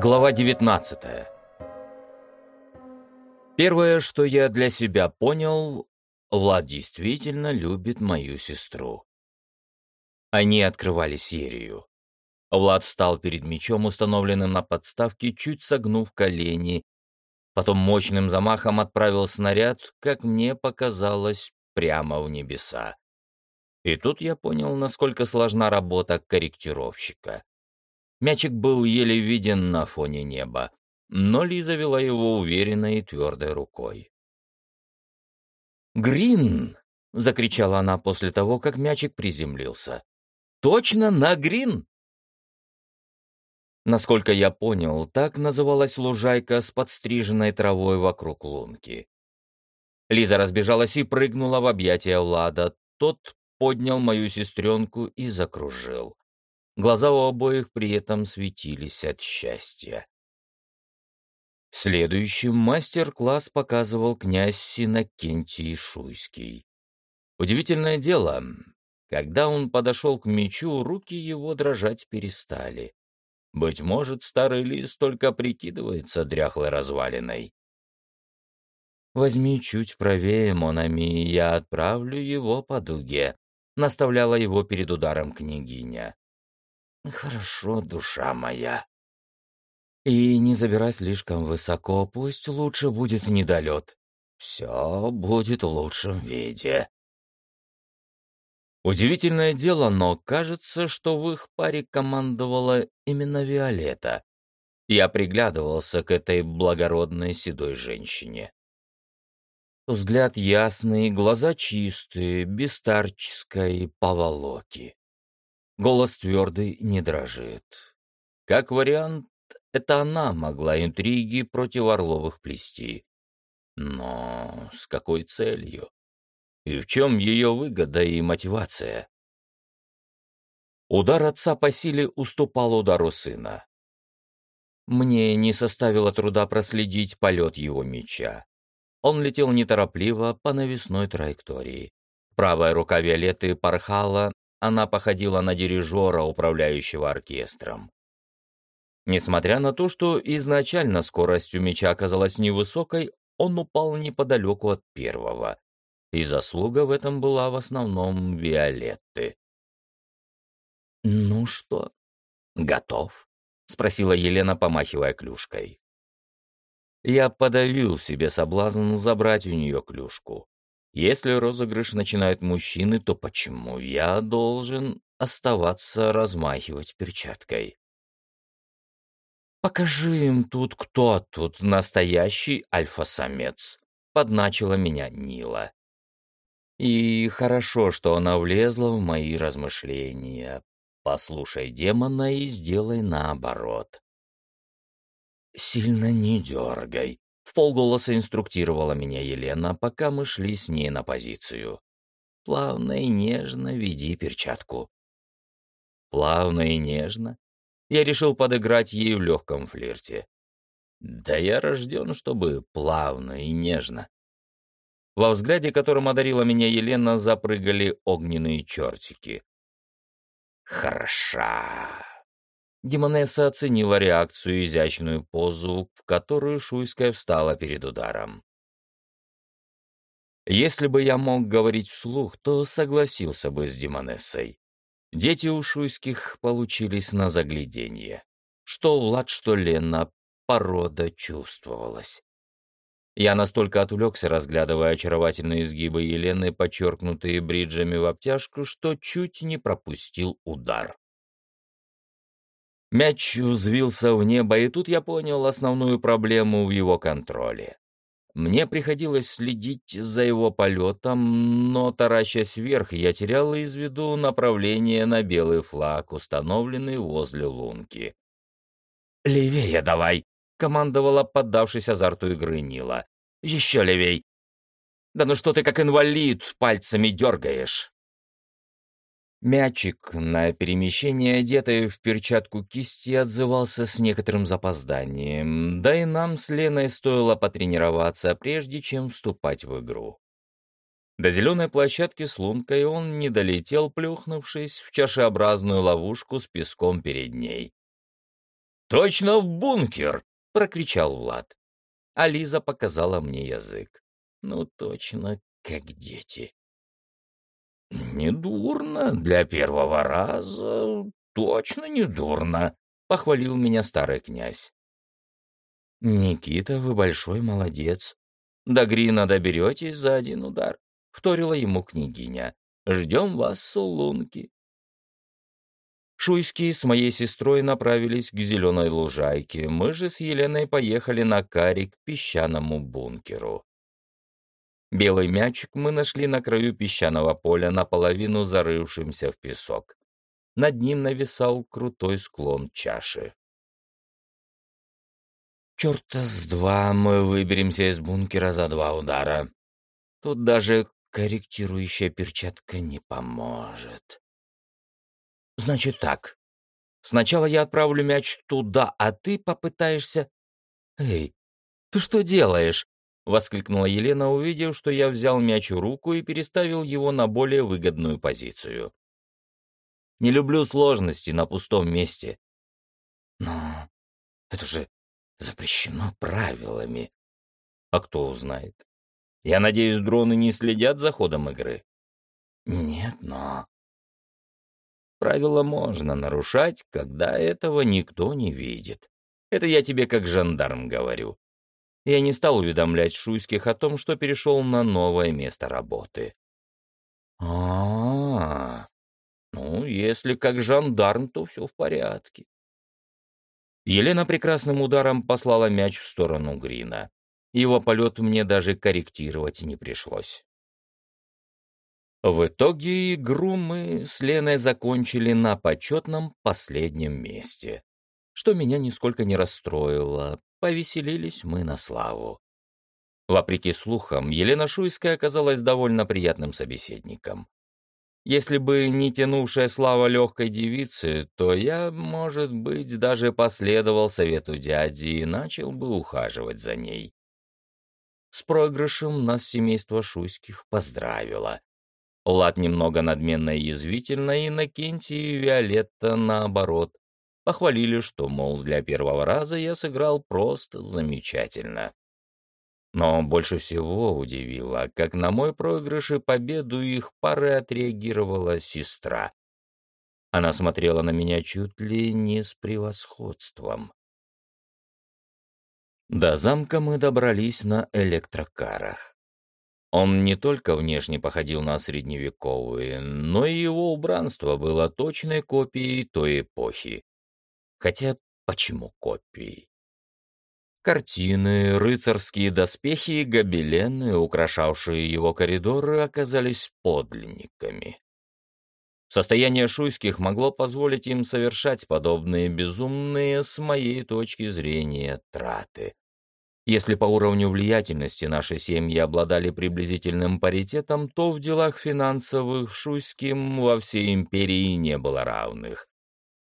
Глава 19 Первое, что я для себя понял, Влад действительно любит мою сестру. Они открывали серию. Влад встал перед мечом, установленным на подставке, чуть согнув колени, потом мощным замахом отправил снаряд, как мне показалось, прямо в небеса. И тут я понял, насколько сложна работа корректировщика. Мячик был еле виден на фоне неба, но Лиза вела его уверенной и твердой рукой. «Грин!» — закричала она после того, как мячик приземлился. «Точно на грин!» Насколько я понял, так называлась лужайка с подстриженной травой вокруг лунки. Лиза разбежалась и прыгнула в объятия Влада. Тот поднял мою сестренку и закружил. Глаза у обоих при этом светились от счастья. Следующим мастер-класс показывал князь Синокентий Шуйский. Удивительное дело, когда он подошел к мечу, руки его дрожать перестали. Быть может, старый лис только прикидывается дряхлой развалиной. «Возьми чуть правее, Монами, я отправлю его по дуге», — наставляла его перед ударом княгиня. «Хорошо, душа моя». «И не забирай слишком высоко, пусть лучше будет недолет. Все будет в лучшем виде». Удивительное дело, но кажется, что в их паре командовала именно Виолетта. Я приглядывался к этой благородной седой женщине. Взгляд ясный, глаза чистые, без старческой поволоки. Голос твердый, не дрожит. Как вариант, это она могла интриги против Орловых плести. Но с какой целью? И в чем ее выгода и мотивация? Удар отца по силе уступал удару сына. Мне не составило труда проследить полет его меча. Он летел неторопливо по навесной траектории. Правая рука Виолетты порхала, она походила на дирижера, управляющего оркестром. Несмотря на то, что изначально скорость у меча оказалась невысокой, он упал неподалеку от первого, и заслуга в этом была в основном Виолетты. «Ну что, готов?» — спросила Елена, помахивая клюшкой. Я подавил в себе соблазн забрать у нее клюшку. Если розыгрыш начинают мужчины, то почему я должен оставаться размахивать перчаткой? «Покажи им тут, кто тут настоящий альфа-самец», — подначила меня Нила. И хорошо, что она влезла в мои размышления. Послушай демона и сделай наоборот. «Сильно не дергай», в полголоса инструктировала меня Елена, пока мы шли с ней на позицию. Плавно и нежно веди перчатку. Плавно и нежно. Я решил подыграть ей в легком флирте. Да я рожден, чтобы плавно и нежно. Во взгляде, которым одарила меня Елена, запрыгали огненные чертики. «Хороша!» Демонесса оценила реакцию и изящную позу, в которую Шуйская встала перед ударом. Если бы я мог говорить вслух, то согласился бы с Демонессой. Дети у Шуйских получились на загляденье. Что Влад, что Лена, порода чувствовалась. Я настолько отвлекся, разглядывая очаровательные изгибы Елены, подчеркнутые бриджами в обтяжку, что чуть не пропустил удар. Мяч взвился в небо, и тут я понял основную проблему в его контроле. Мне приходилось следить за его полетом, но, таращась вверх, я терял из виду направление на белый флаг, установленный возле лунки. «Левее давай!» — командовала, поддавшись азарту игры Нила. «Еще левей!» «Да ну что ты как инвалид пальцами дергаешь!» Мячик на перемещение, одетый в перчатку кисти, отзывался с некоторым запозданием, да и нам с Леной стоило потренироваться, прежде чем вступать в игру. До зеленой площадки с лункой он не долетел, плюхнувшись в чашеобразную ловушку с песком перед ней. точно в бункер!» — прокричал Влад. А Лиза показала мне язык. «Ну, точно, как дети». «Недурно для первого раза, точно недурно», — похвалил меня старый князь. «Никита, вы большой молодец. До Грина доберетесь за один удар», — вторила ему княгиня. «Ждем вас с улунки». Шуйские с моей сестрой направились к зеленой лужайке, мы же с Еленой поехали на каре к песчаному бункеру. Белый мячик мы нашли на краю песчаного поля, наполовину зарывшимся в песок. Над ним нависал крутой склон чаши. Черта с два мы выберемся из бункера за два удара. Тут даже корректирующая перчатка не поможет. Значит так. Сначала я отправлю мяч туда, а ты попытаешься... Эй, ты что делаешь? Воскликнула Елена, увидев, что я взял мяч в руку и переставил его на более выгодную позицию. Не люблю сложности на пустом месте. Но это же запрещено правилами. А кто узнает? Я надеюсь, дроны не следят за ходом игры? Нет, но... Правила можно нарушать, когда этого никто не видит. Это я тебе как жандарм говорю. Я не стал уведомлять Шуйских о том, что перешел на новое место работы. а, -а, -а. Ну, если как жандарм, то все в порядке. Елена прекрасным ударом послала мяч в сторону Грина. Его полет мне даже корректировать не пришлось. В итоге игру мы с Леной закончили на почетном последнем месте, что меня нисколько не расстроило, повеселились мы на славу. Вопреки слухам, Елена Шуйская оказалась довольно приятным собеседником. Если бы не тянувшая слава легкой девицы, то я, может быть, даже последовал совету дяди и начал бы ухаживать за ней. С проигрышем нас семейство Шуйских поздравило. Влад немного надменно и язвительно, и Иннокентий и Виолетта, наоборот, похвалили, что, мол, для первого раза я сыграл просто замечательно. Но больше всего удивило, как на мой проигрыш и победу их пары отреагировала сестра. Она смотрела на меня чуть ли не с превосходством. До замка мы добрались на электрокарах. Он не только внешне походил на средневековый, но и его убранство было точной копией той эпохи. Хотя почему копией? Картины, рыцарские доспехи и гобелены, украшавшие его коридоры, оказались подлинниками. Состояние шуйских могло позволить им совершать подобные безумные, с моей точки зрения, траты. Если по уровню влиятельности наши семьи обладали приблизительным паритетом, то в делах финансовых шуйским во всей империи не было равных.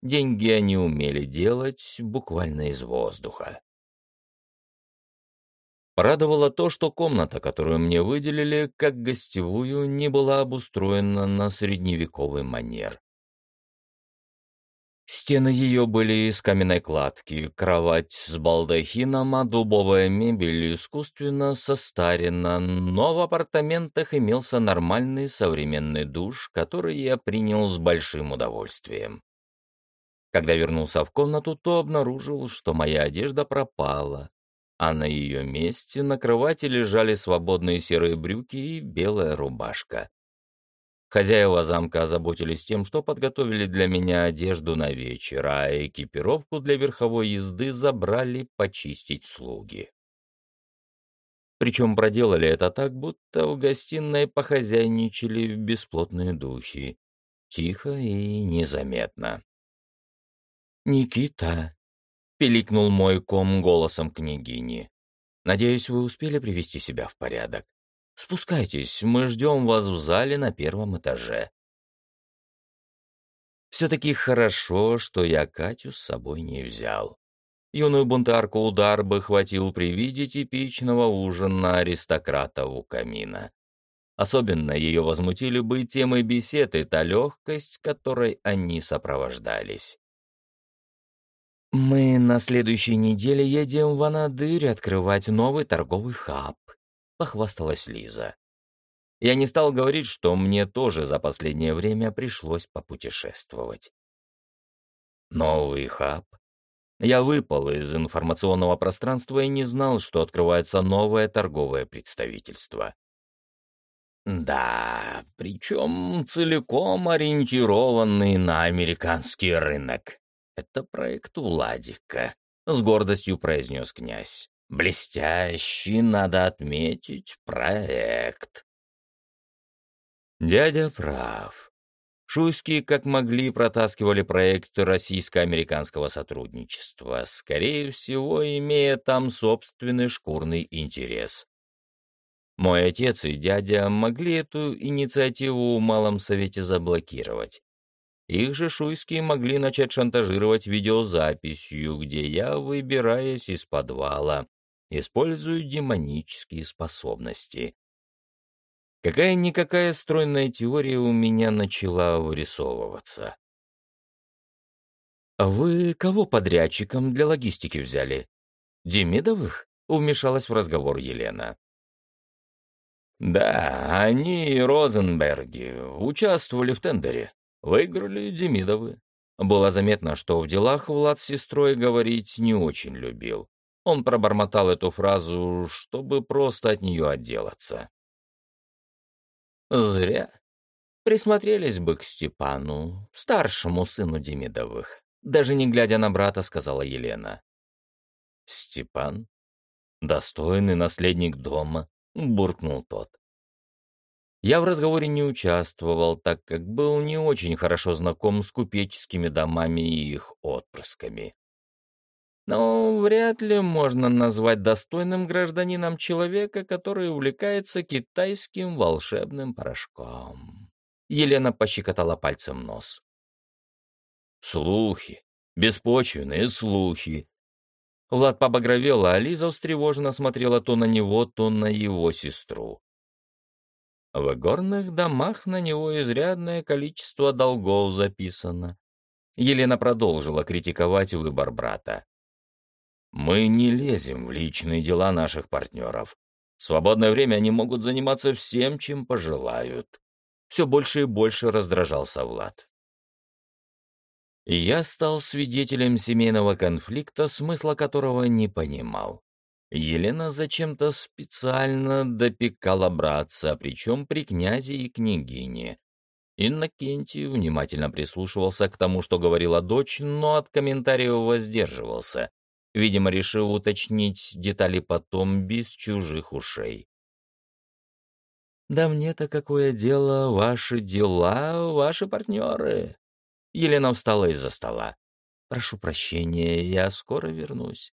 Деньги они умели делать буквально из воздуха. Порадовало то, что комната, которую мне выделили как гостевую, не была обустроена на средневековый манер. Стены ее были из каменной кладки, кровать с балдахином, а дубовая мебель искусственно состарена, но в апартаментах имелся нормальный современный душ, который я принял с большим удовольствием. Когда вернулся в комнату, то обнаружил, что моя одежда пропала, а на ее месте на кровати лежали свободные серые брюки и белая рубашка. Хозяева замка озаботились тем, что подготовили для меня одежду на вечер, а экипировку для верховой езды забрали почистить слуги. Причем проделали это так, будто в гостиной похозяйничали бесплотные духи. Тихо и незаметно. «Никита, пиликнул мой ком голосом княгини. «Надеюсь, вы успели привести себя в порядок. Спускайтесь, мы ждем вас в зале на первом этаже». Все-таки хорошо, что я Катю с собой не взял. Юную бунтарку удар бы хватил при виде типичного ужина аристократа у камина. Особенно ее возмутили бы темы бесед и та легкость, которой они сопровождались. «Мы на следующей неделе едем в Анадырь открывать новый торговый хаб», — похвасталась Лиза. Я не стал говорить, что мне тоже за последнее время пришлось попутешествовать. Новый хаб? Я выпал из информационного пространства и не знал, что открывается новое торговое представительство. Да, причем целиком ориентированный на американский рынок. Это проект Уладика, — с гордостью произнес князь. Блестящий, надо отметить, проект. Дядя прав. Шуйские как могли протаскивали проект российско-американского сотрудничества, скорее всего, имея там собственный шкурный интерес. Мой отец и дядя могли эту инициативу в Малом Совете заблокировать. Их же шуйские могли начать шантажировать видеозаписью, где я, выбираясь из подвала, использую демонические способности. Какая-никакая стройная теория у меня начала вырисовываться. «А вы кого подрядчиком для логистики взяли? Демидовых?» — вмешалась в разговор Елена. «Да, они, Розенберги, участвовали в тендере. Выиграли Демидовы. Было заметно, что в делах Влад с сестрой говорить не очень любил. Он пробормотал эту фразу, чтобы просто от нее отделаться. Зря. Присмотрелись бы к Степану, старшему сыну Демидовых. Даже не глядя на брата, сказала Елена. Степан? Достойный наследник дома, буркнул тот. Я в разговоре не участвовал, так как был не очень хорошо знаком с купеческими домами и их отпрысками. Но вряд ли можно назвать достойным гражданином человека, который увлекается китайским волшебным порошком. Елена пощекотала пальцем нос. Слухи, беспочвенные слухи. Влад побагровел, а Лиза встревоженно смотрела то на него, то на его сестру. В горных домах на него изрядное количество долгов записано. Елена продолжила критиковать выбор брата. Мы не лезем в личные дела наших партнеров. В свободное время они могут заниматься всем, чем пожелают. Все больше и больше раздражался Влад. Я стал свидетелем семейного конфликта, смысла которого не понимал. Елена зачем-то специально допекала братца, причем при князе и княгине. Иннокентий внимательно прислушивался к тому, что говорила дочь, но от комментариев воздерживался, Видимо, решил уточнить детали потом, без чужих ушей. «Да мне-то какое дело, ваши дела, ваши партнеры!» Елена встала из-за стола. «Прошу прощения, я скоро вернусь».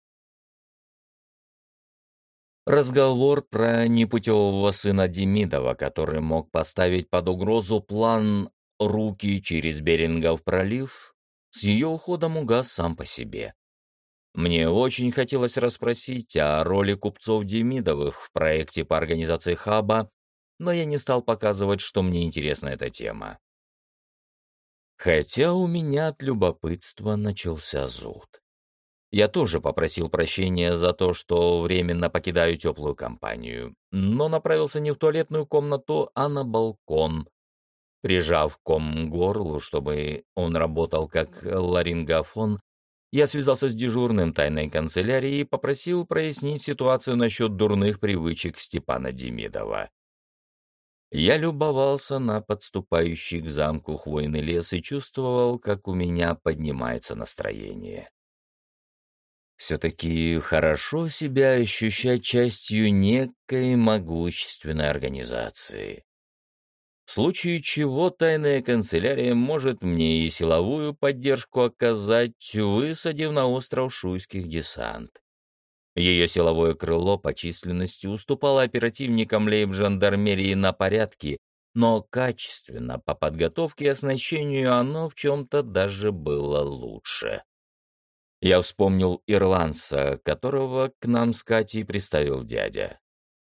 Разговор про непутевого сына Демидова, который мог поставить под угрозу план «Руки через Берингов пролив», с ее уходом угас сам по себе. Мне очень хотелось расспросить о роли купцов Демидовых в проекте по организации хаба, но я не стал показывать, что мне интересна эта тема. Хотя у меня от любопытства начался зуд. Я тоже попросил прощения за то, что временно покидаю теплую компанию, но направился не в туалетную комнату, а на балкон. Прижав ком к горлу, чтобы он работал как ларингофон, я связался с дежурным тайной канцелярии и попросил прояснить ситуацию насчет дурных привычек Степана Демидова. Я любовался на подступающий к замку хвойный лес и чувствовал, как у меня поднимается настроение. Все-таки хорошо себя ощущать частью некой могущественной организации в случае чего тайная канцелярия может мне и силовую поддержку оказать, высадив на остров Шуйских десант. Ее силовое крыло по численности уступало оперативникам лейб-жандармерии на порядке, но качественно по подготовке и оснащению оно в чем-то даже было лучше. Я вспомнил ирландца, которого к нам с Катей представил дядя.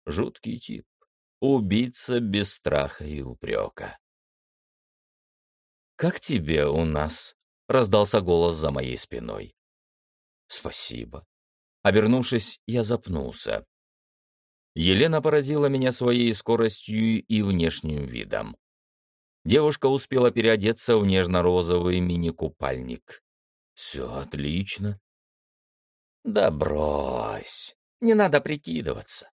Жуткий тип. Убийца без страха и упрека. «Как тебе у нас?» — раздался голос за моей спиной. «Спасибо». Обернувшись, я запнулся. Елена поразила меня своей скоростью и внешним видом. Девушка успела переодеться в нежно-розовый мини-купальник. «Все отлично». «Да брось, не надо прикидываться.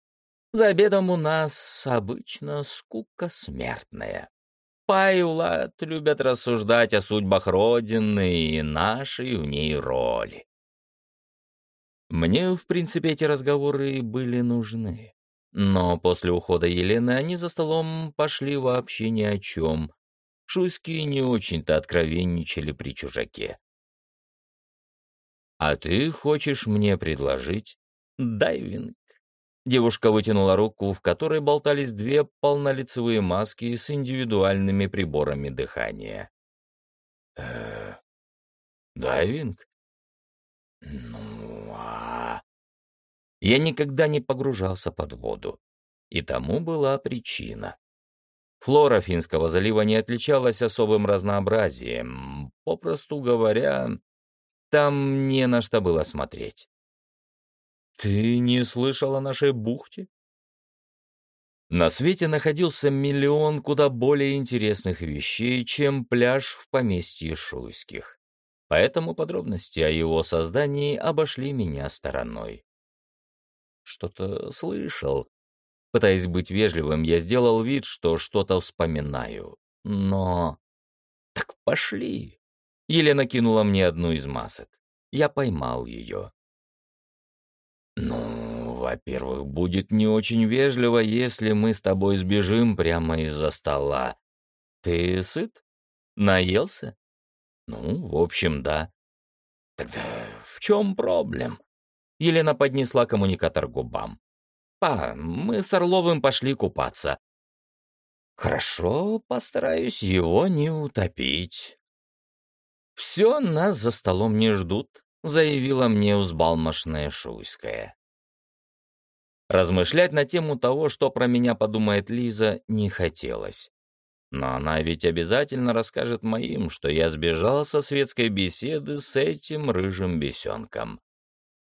За обедом у нас обычно скука смертная. Пай и Улад любят рассуждать о судьбах Родины и нашей в ней роли. Мне, в принципе, эти разговоры были нужны. Но после ухода Елены они за столом пошли вообще ни о чем. Шуйские не очень-то откровенничали при чужаке. «А ты хочешь мне предложить дайвинг?» Девушка вытянула руку, в которой болтались две полнолицевые маски с индивидуальными приборами дыхания. э дайвинг? Ну, а... Я никогда не погружался под воду. И тому была причина. Флора Финского залива не отличалась особым разнообразием. Попросту говоря, там не на что было смотреть. «Ты не слышал о нашей бухте?» На свете находился миллион куда более интересных вещей, чем пляж в поместье Шуйских. Поэтому подробности о его создании обошли меня стороной что-то слышал. Пытаясь быть вежливым, я сделал вид, что что-то вспоминаю. Но... Так пошли. Елена кинула мне одну из масок. Я поймал ее. «Ну, во-первых, будет не очень вежливо, если мы с тобой сбежим прямо из-за стола. Ты сыт? Наелся?» «Ну, в общем, да». «Тогда в чем проблем?» Елена поднесла коммуникатор губам. «Па, мы с Орловым пошли купаться». «Хорошо, постараюсь его не утопить». «Все, нас за столом не ждут», — заявила мне узбалмошная Шуйская. Размышлять на тему того, что про меня подумает Лиза, не хотелось. Но она ведь обязательно расскажет моим, что я сбежал со светской беседы с этим рыжим бесенком.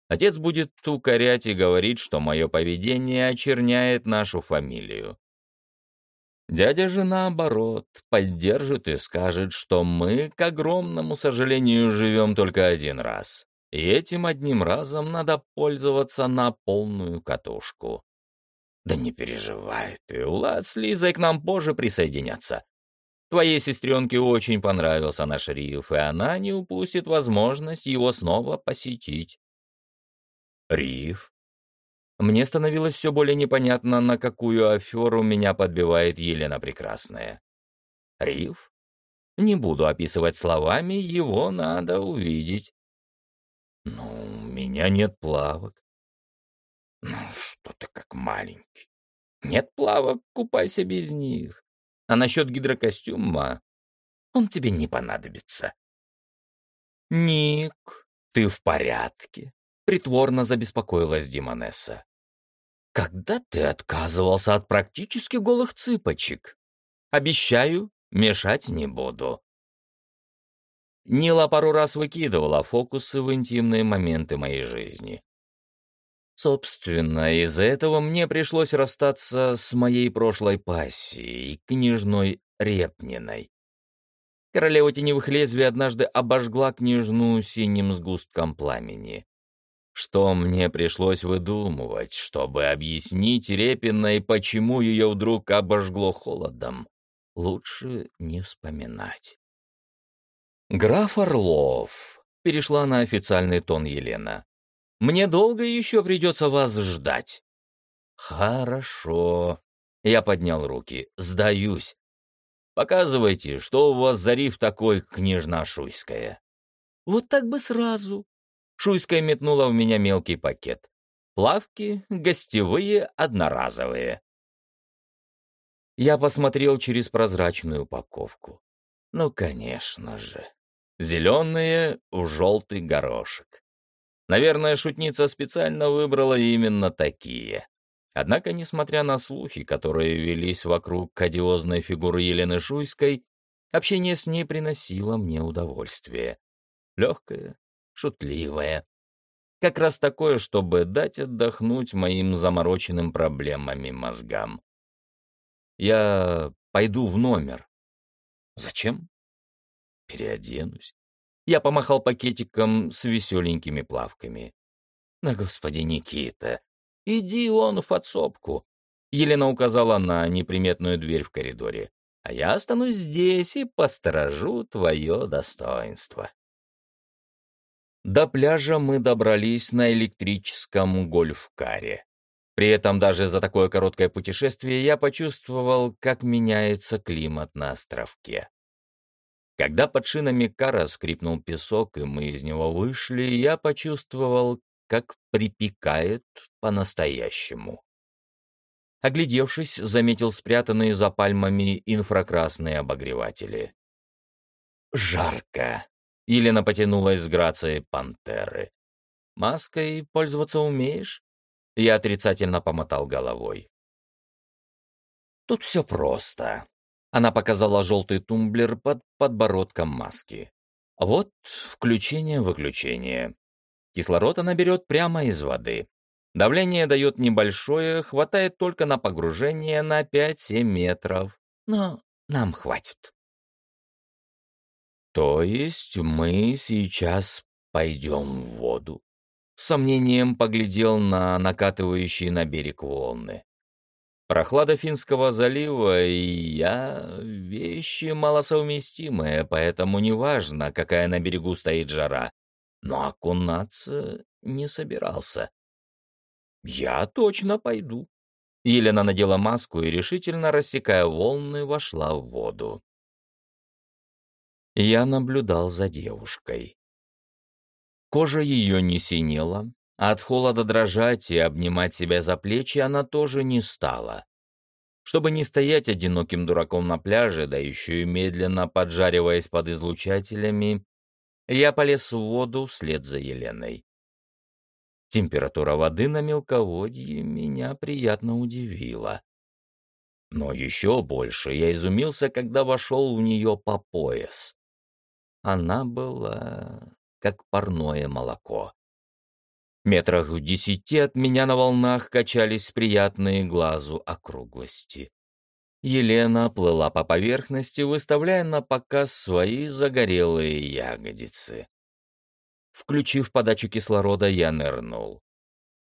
Отец будет укорять и говорить, что мое поведение очерняет нашу фамилию. Дядя же, наоборот, поддержит и скажет, что мы, к огромному сожалению, живем только один раз. И этим одним разом надо пользоваться на полную катушку. Да не переживай ты, Улад с Лизой к нам позже присоединятся. Твоей сестренке очень понравился наш риф, и она не упустит возможность его снова посетить. Риф. Мне становилось все более непонятно, на какую аферу меня подбивает Елена Прекрасная. Риф? Не буду описывать словами, его надо увидеть. Ну, у меня нет плавок. Ну, что ты как маленький. Нет плавок, купайся без них. А насчет гидрокостюма, он тебе не понадобится. Ник, ты в порядке? Притворно забеспокоилась Димонесса. «Когда ты отказывался от практически голых цыпочек? Обещаю, мешать не буду». Нила пару раз выкидывала фокусы в интимные моменты моей жизни. Собственно, из-за этого мне пришлось расстаться с моей прошлой пассией, княжной Репниной. Королева теневых лезвий однажды обожгла княжну синим сгустком пламени. Что мне пришлось выдумывать, чтобы объяснить Репиной, почему ее вдруг обожгло холодом, лучше не вспоминать. «Граф Орлов», — перешла на официальный тон Елена, — «мне долго еще придется вас ждать». «Хорошо», — я поднял руки, — «сдаюсь. Показывайте, что у вас за риф такой, княжна Шуйская». «Вот так бы сразу», Шуйская метнула в меня мелкий пакет. Плавки, гостевые, одноразовые. Я посмотрел через прозрачную упаковку. Ну, конечно же. Зеленые в желтый горошек. Наверное, шутница специально выбрала именно такие. Однако, несмотря на слухи, которые велись вокруг кадиозной фигуры Елены Шуйской, общение с ней приносило мне удовольствие. Легкое, шутливая. Как раз такое, чтобы дать отдохнуть моим замороченным проблемами мозгам. Я пойду в номер. Зачем? Переоденусь. Я помахал пакетиком с веселенькими плавками. На господи Никита, иди он в подсобку. Елена указала на неприметную дверь в коридоре. А я останусь здесь и посторожу твое достоинство. До пляжа мы добрались на электрическом гольф-каре. При этом даже за такое короткое путешествие я почувствовал, как меняется климат на островке. Когда под шинами кара скрипнул песок, и мы из него вышли, я почувствовал, как припекает по-настоящему. Оглядевшись, заметил спрятанные за пальмами инфракрасные обогреватели. «Жарко!» Елена потянулась с грацией пантеры. «Маской пользоваться умеешь?» Я отрицательно помотал головой. «Тут все просто». Она показала желтый тумблер под подбородком маски. «Вот включение-выключение. Кислород она берет прямо из воды. Давление дает небольшое, хватает только на погружение на 5-7 метров. Но нам хватит». «То есть мы сейчас пойдем в воду?» С сомнением поглядел на накатывающие на берег волны. Прохлада Финского залива и я — вещи малосовместимые, поэтому неважно, какая на берегу стоит жара. Но окунаться не собирался. «Я точно пойду». Елена надела маску и, решительно рассекая волны, вошла в воду. Я наблюдал за девушкой. Кожа ее не синела, а от холода дрожать и обнимать себя за плечи она тоже не стала. Чтобы не стоять одиноким дураком на пляже, да еще и медленно поджариваясь под излучателями, я полез в воду вслед за Еленой. Температура воды на мелководье меня приятно удивила. Но еще больше я изумился, когда вошел в нее по пояс она была как парное молоко. Метрах в десяти от меня на волнах качались приятные глазу округлости. Елена плыла по поверхности, выставляя на показ свои загорелые ягодицы. Включив подачу кислорода, я нырнул.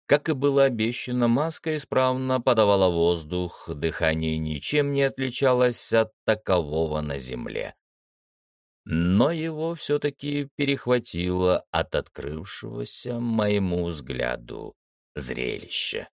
Как и было обещано, маска исправно подавала воздух, дыхание ничем не отличалось от такового на земле но его все-таки перехватило от открывшегося моему взгляду зрелища.